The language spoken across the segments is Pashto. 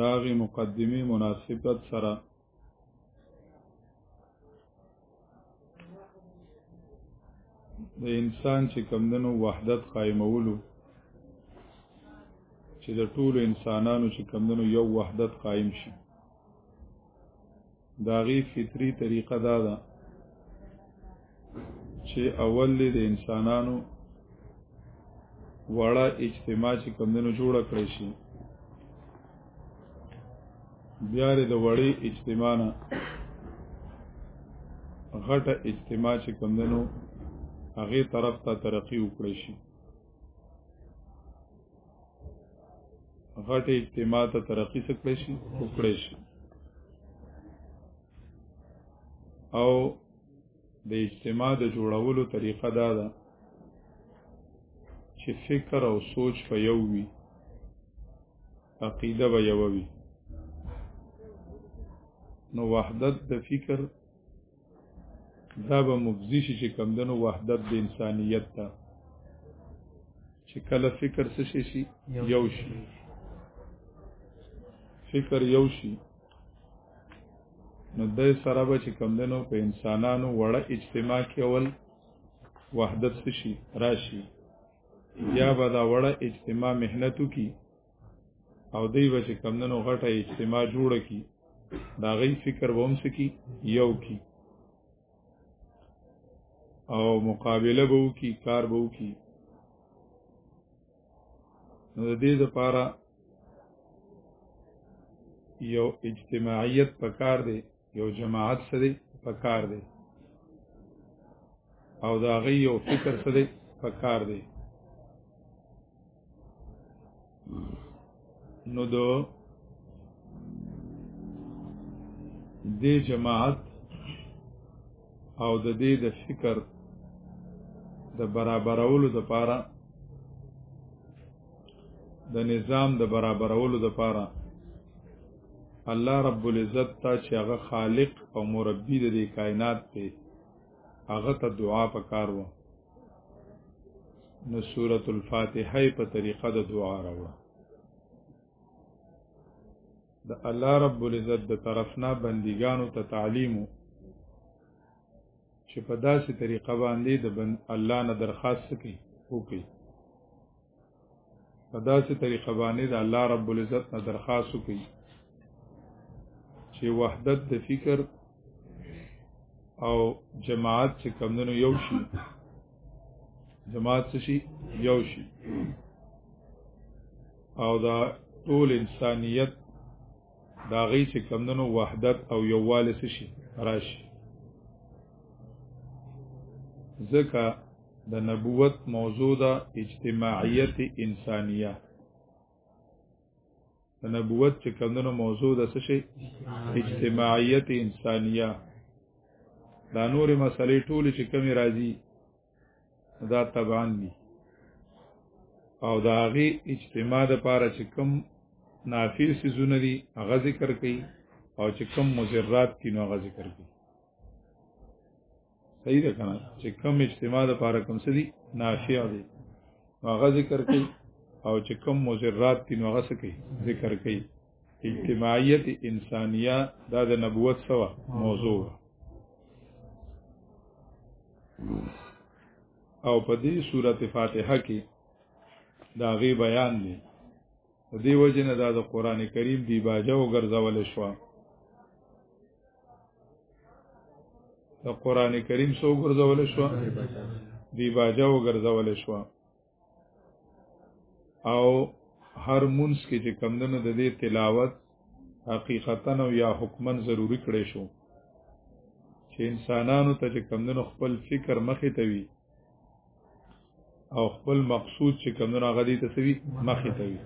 داغي مقدمه مناسبت سره د انسان چې کمدنو وحدت قائمولو چې د ټولو انسانانو چې کمدنو یو وحدت قائم شي داغي فطری طریقه دا ده چې اول دې د انسانانو وړه اجتماع چې کمندونو جوړ کړی شي بیا د وړې اجتماع نه غټه اجتماع چې کمندونو هغه طرف ته ترقی وکړي شي غټه اجتماع ته ترقی سکړی شي وکړی شي او د اجتماع د جوړولو طریقه دا ده چې فکر او سوچ په یو وي عقیده به یو وي نو وحدت د فکر دا به مفضی شي چې کمدنو وحدت د انسانیت ته چې کله فکر څه شي شي یو شي فکر یو شي نو د سره به چې کمدنو په انسانانو وړه اجتماع کې اول وحدت څه شي راشي یا به دا وړه اجتماع مهنتو کې او دی به چې کمدنو غټه اجتماع جوړه کی دا غي فکر به هم سکی یو کی او مقابله به وکي کار به وکي نو د دې لپاره یو اجتماعیت پکار دی یو جماعت سره پکار دی او دا غي یو فکر سره پکار دی نو دو د جماعت او د دې د فکر د برابرولو د پاره د نظام د برابرولو د پاره الله رب العزت ته چې هغه خالق او مربي د دې کائنات دی هغه ته دعا پکار و نو سورۃ الفاتحه په طریقه د دعا راوړه د الله رب العزت د طرفنا بندګانو ته تعلیم چې په داسې طریقه باندې د الله نه درخواست کوي وکړي په داسې طریقه باندې د الله رب العزت نه درخواست وکړي چې وحدت د فکر او جماعت چې کمندونو یو شي جماعت شي یو شي او دا ټول انسانیت دا غي چې کمندونو وحدت او یووالی شي راشي ځکه د نبوت موضوع ده اجتماعیت انسانیه د نبوت چې کمونو موضوع ده څه شي اجتماعیت انسانیه دا نورې مسلې ټولې چې کمی راځي دا طبعا دي او دا هغه اجتماع د پاره چې کم نافی سيزونه دي هغه ذکر کړي او چې کم مزرات کینو هغه ذکر کړي صحیح ده کنه چې کم اجتماع د پاره کم سدي ناشئ دي هغه ذکر کوي او چې کم مزرات دي نو هغه سکی ذکر کوي اجتماعیت انسانیه دا د نبوت سوا موضوع او په دې سورته فاتحه کې دا غي بیان دی د دې وجه نه دا د قران کریم دی باجه او ګرځول شو د قران کریم سو ګرځول شو دی باجه او ګرځول شو او هر مونږ کې چې کمندنو د دې تلاوت حقیقتا او یا حکمن ضروری کړی شو چې انسانانو ته چې کمندنو خپل فکر مخې ته وي او خپل مقصود چې کمونه غدي تسوي مخې ته وي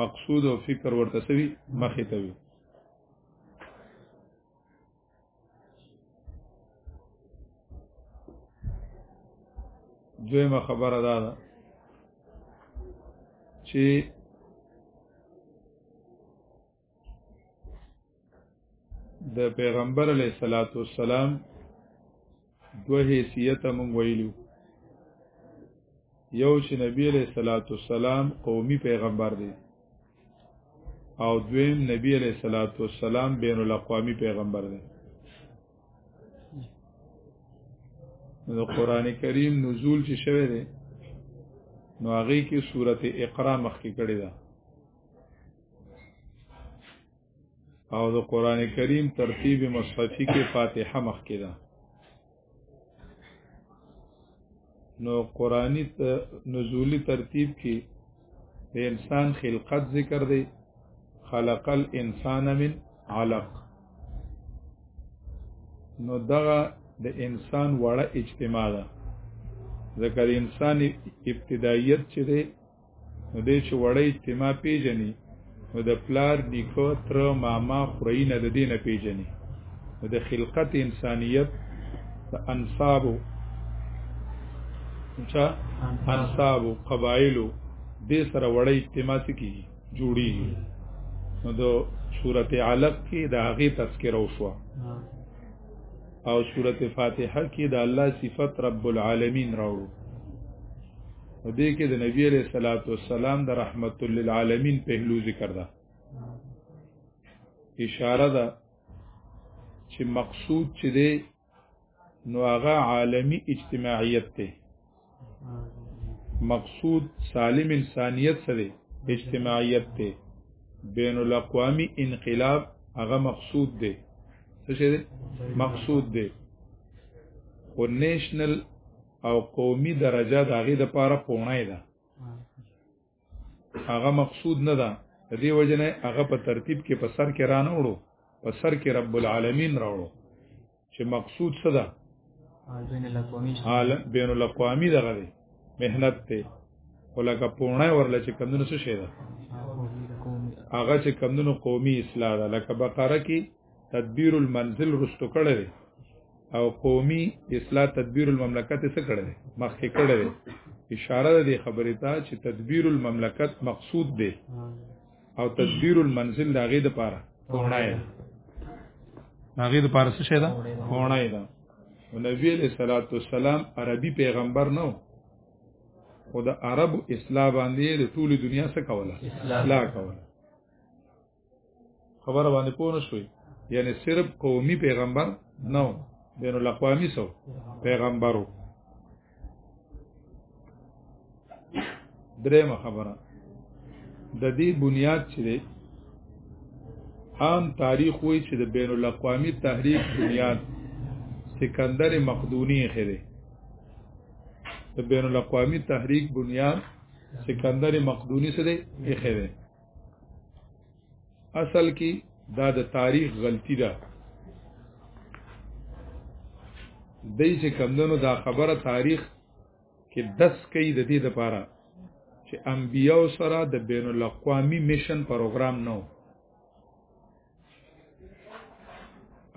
مقصود او فکر ورته سوي مخې ته وي دویمه خبره دا ده چې د پیغمبر علی صلوات و سلام دوه حیثیت مونږ ویلو یو چې نبی علیہ الصلات والسلام قومي پیغمبر دی او دویم نبی علیہ الصلات والسلام بین الاقوامی پیغمبر دی نو قران کریم نزول چې شوه دی نو هغه کې سورته اقرا مخکې کړی ده او د قران کریم ترتیب مصحفی کې فاتحه مخ کې ده نو قرآنی نزولی ترتیب کې د انسان خلقت ذکر دی خلق الانسان من علق نو دغه د انسان وړه اجتماع ده ذکر انسان ابتدایت چې دی نو دې چې وړه اجتماع پیژني نو د پلار نیکه تر ماما خوري نه د دې نه پیژني نو د خلقت انسانیت د انصابو چا انصابو قبایلو دې سره وړه اجتماع کی جوړي نو د صورت علق کې د هغه تذکره وشوه او سورت فاتحه کې د الله صفت رب العالمین راوړو او دې کې د نبی عليه الصلاه والسلام د رحمت للعالمین پهلو ذکر ده اشاره ده چې مقصود چې دی نو هغه عالمی اجتماعیت دی مقصود سالم انسانیت سره اجتماعیت دی بین الاقوامی انقلاب هغه مقصود دی څه شي مقصود دی خو نېشنل او قومي درجه د هغې دپاره پوڼی ده هغه مقصود نه ده د دې وجه نه هغه په ترتیب کې په سر کې رانه وړو په سر کې رب العالمین راوړو چې مقصود څه ده بین الاقوامی دغه دی مهنت دی خو لکه پوڼی ورله چې کمدنو څه شی ده هغه چې کمدنو قومي اصلاح ده لکه بقره کې تدبیر المنزل رستو کړی دی او قومي اصلاح تدبیر المملکت څه کړی دی مخکې کړی دی اشاره ده خبرې ته چې تدبیر المملکت مقصود دی او تدبیر المنزل د هغې دپاره کونه ده د هغې دپاره څه شی ده کونه ده نو نبی علیه صلات وسلام عربي پیغمبر نه و خو د عربو اصلاح باندې د ټولې دنیا څه کوله اصلاح کوله خبره باندې پوه نه شوي یعنی صرف قومي پیغمبر نه و بین الاقوامی سو پیغمبرو درېمه خبره د دې بنیاد چې دی عام تاریخ وایي چې د بین الاقوامی تحریک بنیاد سکندر مقدونی خره د بین الاقوامی تحریک بنیاد سکندر مقدونی سره خره اصل کې دا د تاریخ غلطی ده دای چې کمندونو دا خبره تاریخ کې دس کوي د دې لپاره چې انبیو سره د بین الاقوامی میشن پروګرام نو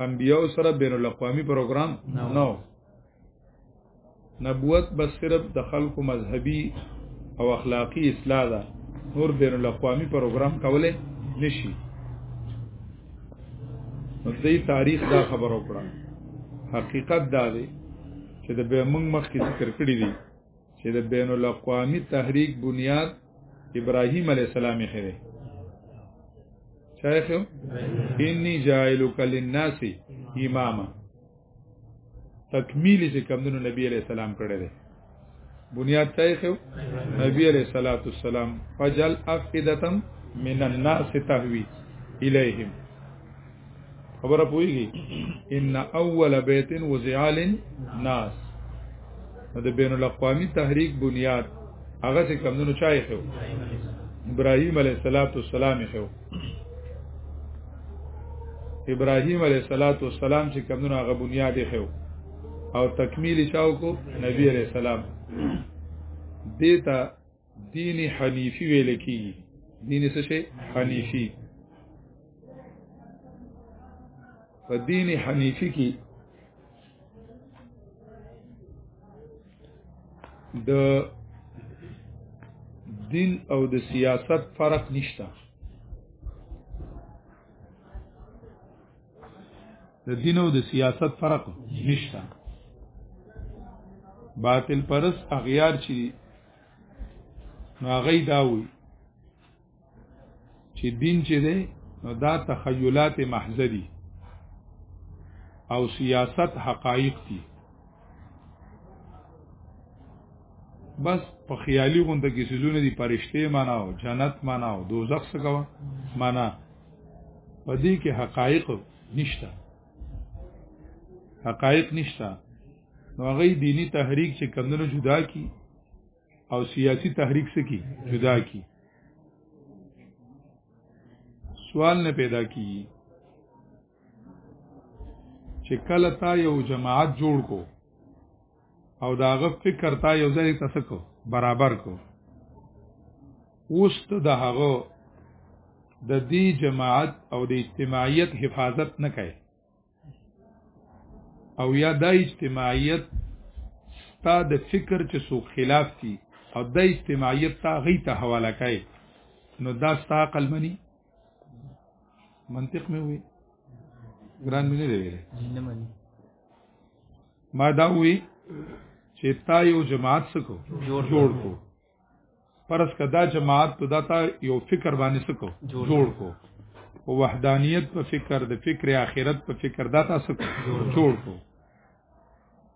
انبیاو سره بین الاقوامی پروګرام نو نبوت بس صرف د خلکو مذهبي او اخلاقی اصلاح ده نور بین الاقوامی پروګرام کوله نشي نو دې تاریخ دا خبر وکړه حقیقت دا دی چې د به موږ مخکې ذکر کړی دی چې د بین الاقوامی تحریک بنیاد ابراهیم علی السلام یې خره شیخ انی جاعلک للناس اماما تکمیل چې کمندونو نبی علی السلام کړی دی بنیاد شیخ نبی علی صلوات والسلام فجل افئدتم من الناس تهوی الیہم خبره پويږي ان اول بیت وزعال الناس د بین الاقوامی تحریک بنیاد هغه څه کمونو چای خو ابراهیم علیه الصلاۃ والسلام خو ابراهیم علیه الصلاۃ والسلام چې کمونو هغه بنیاد خو او تکمیل چاو کو نبی علیہ السلام دیتا دین حنیفی ویل کی دین څه شي حنیفی په دین حنیفی کې د دین او د سیاست فرق نشته د دین او د سیاست فرق نشته باطل پرس اغیار چي نو هغه دا وی چې دین چې دی نو دا تخیلات محض دي او سیاست حقایق دي بس په خیالي غونډه کې سيزونه دي پرشته معنا او جنت معنا او دوزخ څه کوي معنا په دې کې حقایق نشته حقایق نشته نو هغه دینی تحریک چې کمندونو جدا کی او سیاسی تحریک سکی جدا کی سوال نه پیدا کی چې کله تا یو جماعت جوړ کو او داغه فکر تا یو ځای تاسو کو برابر کو اوست د هغه د دې جماعت او د اجتماعیت حفاظت نه کوي او یا دا اجتماعیت تا د فکر چې سو خلاف دي او د اجتماعیت تا غي ته حواله کوي نو دا ستا عقل مني منطق مې وي ګران مې نه دی ویل نه مني ما دا وی چې تا یو جماعت سکو جوړ جوړ کو پرس کدا جماعت ته داتا یو فکر باندې سکو جوړ کو او وحدانیت په فکر د فکر اخرت په فکر داتا سکو جوړ کو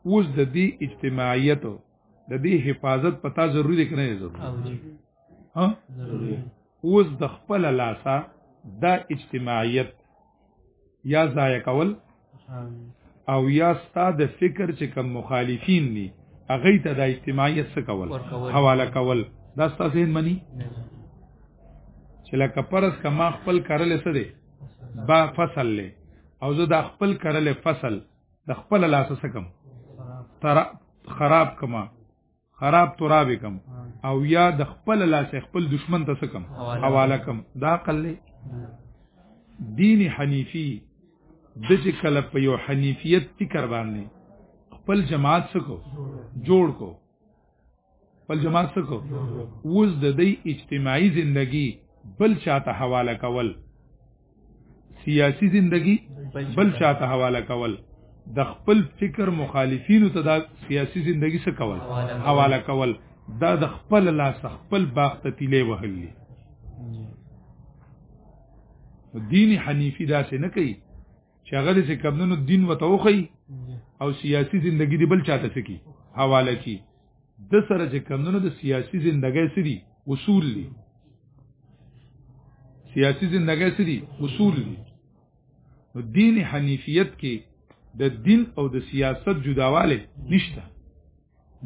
اوس د دې اجتماعیت د دې حفاظت پتا ضروری دی کنه ضروری ها ضروری اوس د خپل لاسه دا اجتماعیت یا ضایع کول او یا ستا د فکر چې کوم مخالفین دي هغه ته د اجتماعیت څخه کول حواله کول دا ستاسو یې منی چې لکه پرس کما خپل کارل څه دی با فصل له او زه د خپل کارل فصل د خپل لاسه سکم تر خراب کما خراب تراب کم او یا د خپل لاس خپل دشمن ته سکم حواله کم دا عقل دی دین حنیفی د چې کله په یو حنیفیت فکر باندې خپل جماعت سکو جوړ کو خپل جماعت سکو وز د دې اجتماعي زندگی بل چاته حواله کول سیاسی زندگی بل چاته حواله کول د خپل فکر مخالفینو ته د سیاسی زندگی څخه کول حواله کول دا د خپل لاس خپل باغ ته تیلې وهلې دین حنیفی دا څه نه کوي چې هغه د کمنو دین وتوخی او سیاسی زندگی دی بل چاته سکی حواله کی د سره چې کمونو د سیاسي زندګۍ سری اصول دي سیاسي زندګۍ سری اصول دي نو دین حنیفیت کې د دین او د سیاست جداواله نشته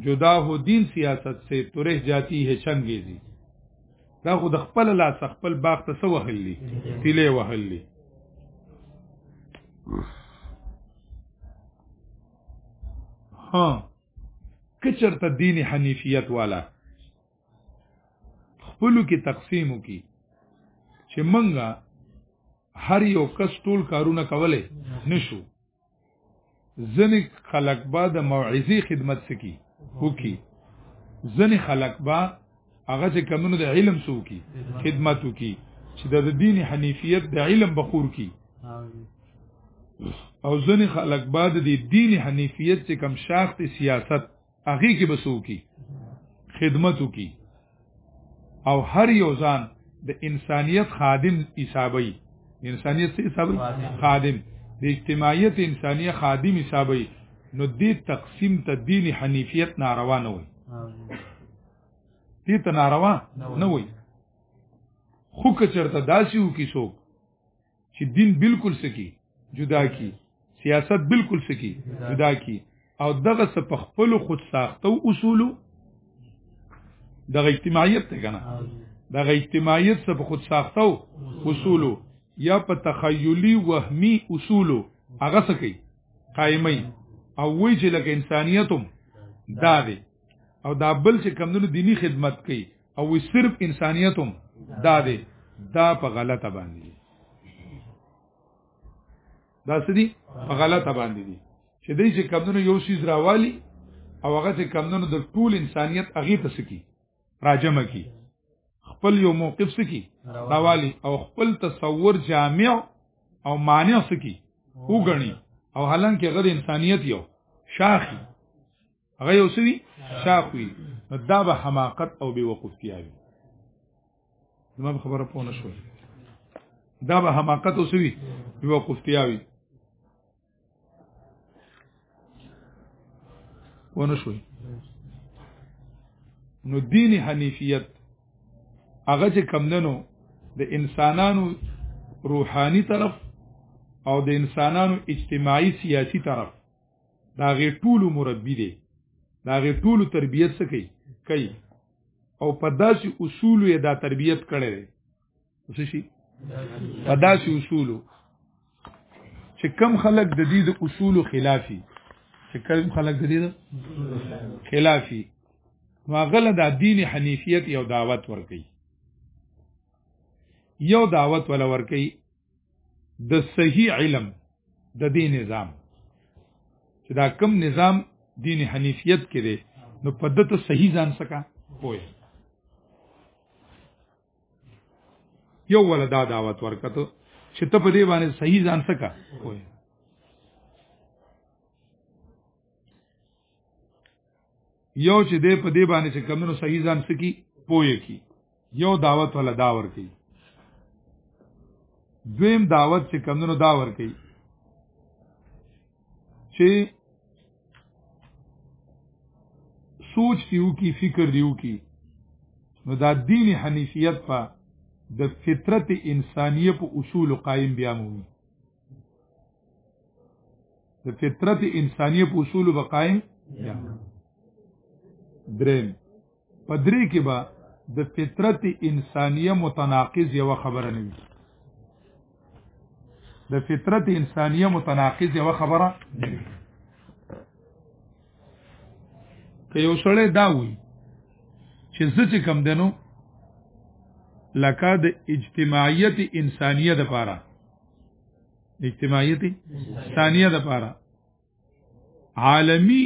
جدا هو دین سیاست سے تورې جاتی ہے چنګیزی دا خو د خپل لاس خپل باغ ته سو وهلی تیلې وهلی ها کچر ته دین حنیفیت والا خپلو کې تقسیم وکي چې منګه هر یو کس ټول کارونه کولای نشو ځنې خلق با د موعظي خدمت سکی وکي ځنې خلق با هغه چې کمونو د علم سو کی خدمت کی چې د دین حنیفیت د علم بخور کی او ځنې خلک بعد د دین حنیفیت چې کم شاخت سیاست هغه کې بسو کی خدمت کی او هر یو ځان د انسانیت خادم حسابي انسانیت څه حسابي خادم د اجتماعیت انسانیت خادم حسابي نو دې تقسیم ته دین حنیفیت ناروا نه وي دې ته ناروا نه وای خو که چرته داسي و کی څوک چې دین بالکل سکی جدا کی سیاست بالکل سکی جدا کی او دغه څه په خپل خود ساخته او اصول دغه اجتماعیت ته کنه دغه اجتماعیت څخه خود ساخته او اصول یا په تخیلی وهمی اصول هغه څه کوي قائمي او وی چې لکه انسانیتم دا دی او دا بل چې کمونو دینی خدمت کوي او وی صرف انسانیتم دا دی دا په غلطه باندې دي دا سدي په غلطه باندې دي چې دای چې کمونو یو شیز راوالي او هغه چې کمونو د ټول انسانیت اغه ته سکی راجم کی خپل یو موقف سکی راوالي او خپل تصور جامع او مانع سکی وګڼي او حالانکه غیر انسانیت یو شاخي هغه یو سوي شاخوي دا به حماقت او بي وقفتیا وي زما خبره پونه شو دا به حماقت او سوي بي وقفتیا وي پونه شو نو دین حنیفیت هغه چې کم دنو د انسانانو روحانی طرف او د انسانانو اجتماعي سیاسي طرف دا غي ټول مربي دی دا غي ټول تربيت څه کوي کوي او په داسې اصول یې دا تربيت کړي دی څه شي په داسې اصول چې کم خلک د دې د اصول خلافي چې کم خلک د دې خلافي واغله د دین حنیفیت یو دعوت ورکي یو دعوت ولا ورکي د صحیح علم د دې نظام چې دا کم نظام دین حنیفیت کې دی نو په دته صحیح ځان سکا پوي یو ولدا دعوت ورکته چې ته په دې باندې صحیح ځان سکا پوي یو چې دې په دې باندې چې کمنو صحیح ځان سکی پوي کی یو دعوت ولا دا ور کوي دویم دعوت چې کمونو دا ور کوي چې سوچ دیو کی فکر دیو کی نو دا دین حنیفیت په د فطرت انسانیه په اصول قائم بیا مومي د فطرت انسانیه په اصول به قائم بیا درم په درې کې به د فطرت انسانیه متناقض یو خبره نه وي د فطرت انسانیه متناقض یو خبره نه وي که یو سړی دا وي چې زه چې کم دنو لکه د اجتماعیت انسانیه د پاره اجتماعیت انسانیه د پاره عالمی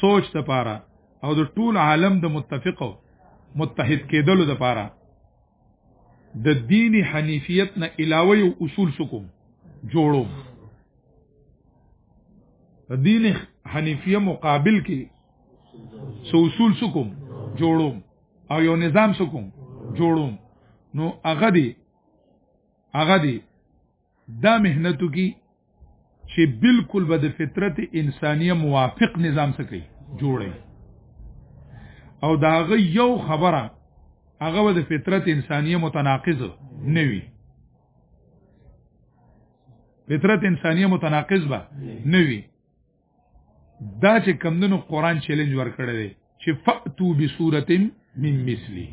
سوچ د پاره او د ټول عالم د متفقو متحد کېدلو د پاره د دین حنیفیت نه علاوه یو اصول سکوم جوړو د دین حنیفیه مقابل کې سو اصول سکوم جوړو او یو نظام سکوم جوړو نو هغه دی هغه دی دا مهنتو کې چې بالکل به د فطرت انسانیه موافق نظام څه کوي جوړي او دا غي یو خبره هغه د فطرت انسانیه متناقض نه وي فطرت انسانیه متناقض به نه وي دا چې کمندونو قران چیلنج ورکړی دی چې فاتو بسورتن من مثلی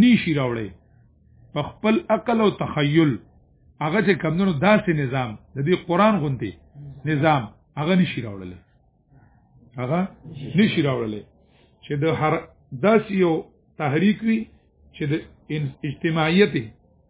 نشي راوړی په خپل عقل او تخیل هغه چې کمندونو داسې نظام د دې قران غونتی نظام هغه نشي راوړل هغه نشي راوړل چې د هر داسې یو تحریک وي چې د اجتماعیت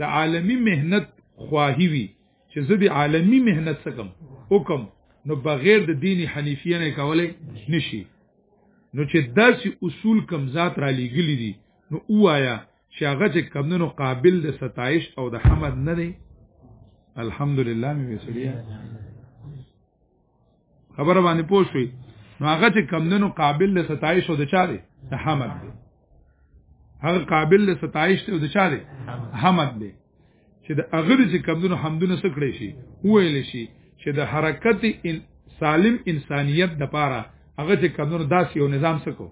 د عالمی مهنت خواهی وی چې زه د عالمی مهنت سکم حکم نو بغیر د دین حنیفیه نه کولای نشي نو چې داسې اصول کم ذات را لګلی دي نو وایا چې هغه چې کمونو قابل د ستایش او د حمد نه دی الحمدلله مې وسړیا خبره باندې پوه شوي نو هغه چې کمدنو قابل له ستایش او د چا دی د حمد دی هغه قابل له ستایش او د چا دی حمد دی چې د اغر چې کمدنو حمدونه سکړې شي ویل شي چې د حرکت ان سالم انسانیت د پاره هغه چې کمدنو داسې یو نظام سکو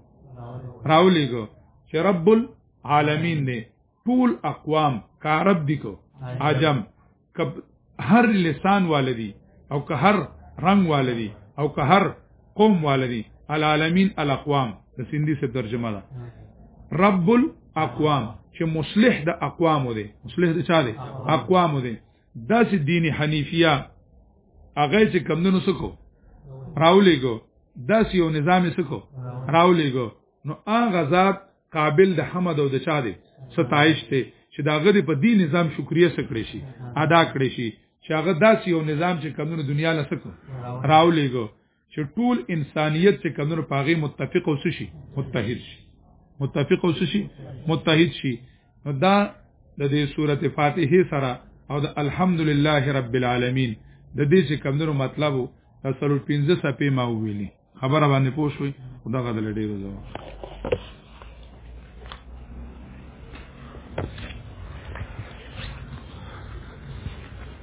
راولېګو چې رب العالمین دی ټول اقوام کارب دي کو عجم کب هر لسان والدي او که هر رنگ والدي او که هر قوم والدي العالمین الاقوام د سندي څخه ترجمه ده رب الاقوام چې مصلح د اقوام دی مصلح د چا دی اقوام دی دا چې دین حنیفیه هغه چې کمندونو سکو راولېګو دا چې یو نظام سکو راولېګو نو هغه ذات قابل د حمد او د چا دی ستایش ته چې دا غری په دې نظام شکریا سکړې شي ادا کړې شي چې هغه داسې یو نظام چې کمونو دنیا له سکو راولېګو چې ټول انسانیت چې کمونو پاغي متفق اوس شي متحد شي متفق اوس شي متحد شي دا د دې سورته فاتحه سره او د الحمدلله رب العالمین د دې چې کمونو مطلب د سلو 15 سپې ما ویلي خبره باندې پوه شوي خدا غد له ډېرو ځواب